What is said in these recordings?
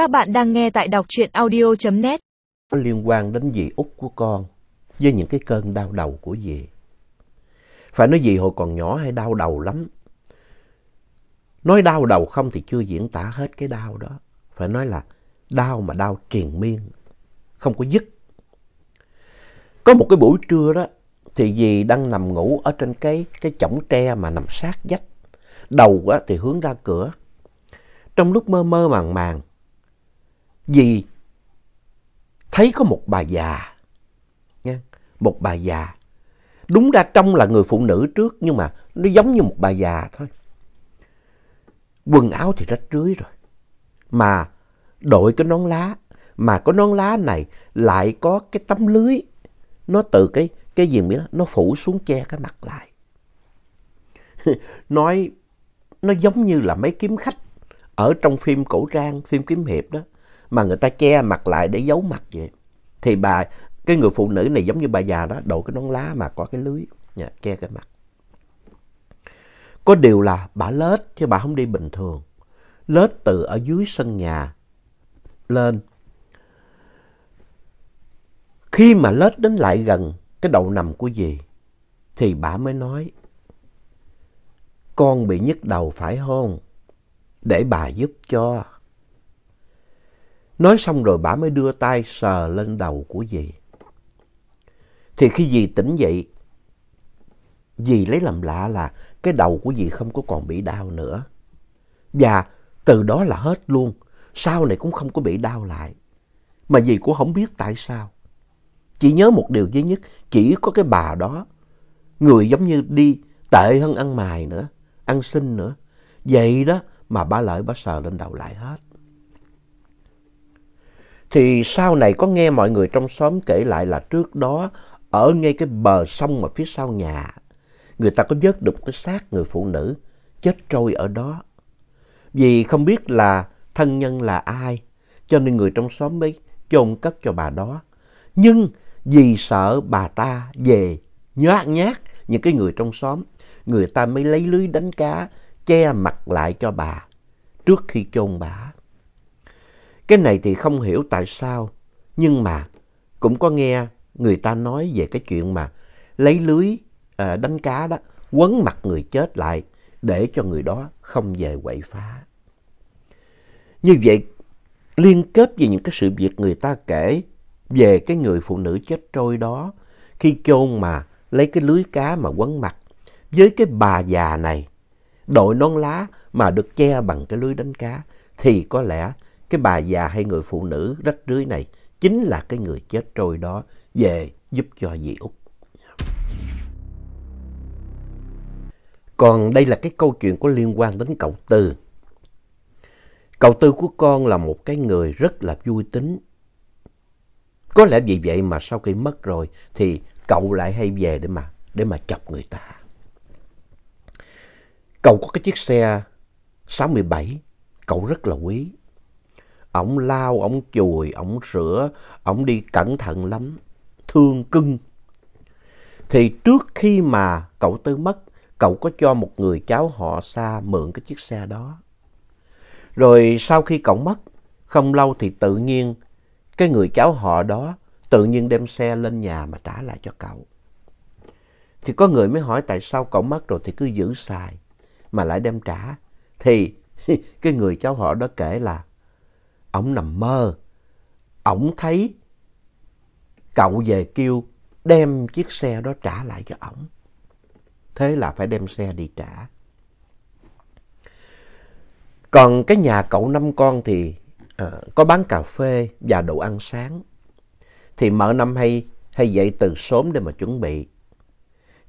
Các bạn đang nghe tại đọc truyện audio.net. Có liên quan đến dì út của con với những cái cơn đau đầu của dì. Phải nói dì hồi còn nhỏ hay đau đầu lắm. Nói đau đầu không thì chưa diễn tả hết cái đau đó. Phải nói là đau mà đau triền miên, không có dứt. Có một cái buổi trưa đó thì dì đang nằm ngủ ở trên cái, cái chõng tre mà nằm sát vách. Đầu á, thì hướng ra cửa. Trong lúc mơ mơ màng màng, vì thấy có một bà già, nha, một bà già. Đúng ra trông là người phụ nữ trước nhưng mà nó giống như một bà già thôi. Quần áo thì rách rưới rồi. Mà đội cái nón lá, mà cái nón lá này lại có cái tấm lưới. Nó từ cái, cái gì đó, nó phủ xuống che cái mặt lại. Nói, nó giống như là mấy kiếm khách ở trong phim cổ trang, phim kiếm hiệp đó. Mà người ta che mặt lại để giấu mặt vậy. Thì bà, cái người phụ nữ này giống như bà già đó, đội cái nón lá mà có cái lưới, nha, che cái mặt. Có điều là bà lết chứ bà không đi bình thường. Lết từ ở dưới sân nhà lên. Khi mà lết đến lại gần cái đầu nằm của dì thì bà mới nói con bị nhức đầu phải không? Để bà giúp cho. Nói xong rồi bà mới đưa tay sờ lên đầu của dì. Thì khi dì tỉnh dậy, dì lấy làm lạ là cái đầu của dì không có còn bị đau nữa. Và từ đó là hết luôn, sau này cũng không có bị đau lại. Mà dì cũng không biết tại sao. Chỉ nhớ một điều duy nhất, chỉ có cái bà đó, người giống như đi tệ hơn ăn mài nữa, ăn xin nữa. Vậy đó mà bà lợi bà sờ lên đầu lại hết. Thì sau này có nghe mọi người trong xóm kể lại là trước đó ở ngay cái bờ sông mà phía sau nhà, người ta có vớt được cái xác người phụ nữ chết trôi ở đó. Vì không biết là thân nhân là ai, cho nên người trong xóm mới chôn cất cho bà đó. Nhưng vì sợ bà ta về nhát nhát những cái người trong xóm, người ta mới lấy lưới đánh cá che mặt lại cho bà trước khi chôn bà. Cái này thì không hiểu tại sao, nhưng mà cũng có nghe người ta nói về cái chuyện mà lấy lưới à, đánh cá đó, quấn mặt người chết lại để cho người đó không về quậy phá. Như vậy, liên kết về những cái sự việc người ta kể về cái người phụ nữ chết trôi đó, khi chôn mà lấy cái lưới cá mà quấn mặt, với cái bà già này, đội non lá mà được che bằng cái lưới đánh cá, thì có lẽ cái bà già hay người phụ nữ rách rưới này chính là cái người chết trôi đó về giúp cho dì Út. Còn đây là cái câu chuyện có liên quan đến cậu Tư. Cậu Tư của con là một cái người rất là vui tính. Có lẽ vì vậy mà sau khi mất rồi thì cậu lại hay về để mà, để mà chọc người ta. Cậu có cái chiếc xe 67, cậu rất là quý. Ổng lao, ổng chùi, ổng sửa, ổng đi cẩn thận lắm, thương cưng. Thì trước khi mà cậu Tư mất, cậu có cho một người cháu họ xa mượn cái chiếc xe đó. Rồi sau khi cậu mất, không lâu thì tự nhiên cái người cháu họ đó tự nhiên đem xe lên nhà mà trả lại cho cậu. Thì có người mới hỏi tại sao cậu mất rồi thì cứ giữ xài mà lại đem trả. Thì cái người cháu họ đó kể là ổng nằm mơ, ổng thấy cậu về kêu đem chiếc xe đó trả lại cho ổng. Thế là phải đem xe đi trả. Còn cái nhà cậu năm con thì à, có bán cà phê và đồ ăn sáng. Thì mợ năm hay, hay dậy từ sớm để mà chuẩn bị.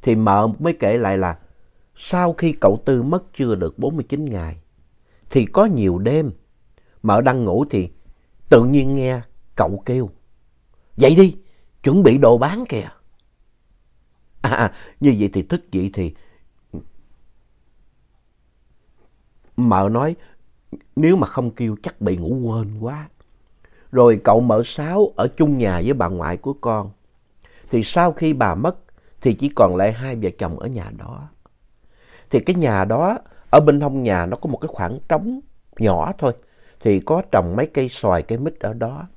Thì mợ mới kể lại là sau khi cậu Tư mất chưa được 49 ngày, thì có nhiều đêm mợ đang ngủ thì tự nhiên nghe cậu kêu. Dậy đi, chuẩn bị đồ bán kìa. À, à như vậy thì thức dậy thì mợ nói nếu mà không kêu chắc bị ngủ quên quá. Rồi cậu mở sáu ở chung nhà với bà ngoại của con. Thì sau khi bà mất thì chỉ còn lại hai vợ chồng ở nhà đó. Thì cái nhà đó ở bên hông nhà nó có một cái khoảng trống nhỏ thôi thì có trồng mấy cây xoài, cây mít ở đó.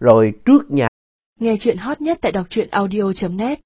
Rồi trước nhà Nghe chuyện hot nhất tại đọc truyện audio.net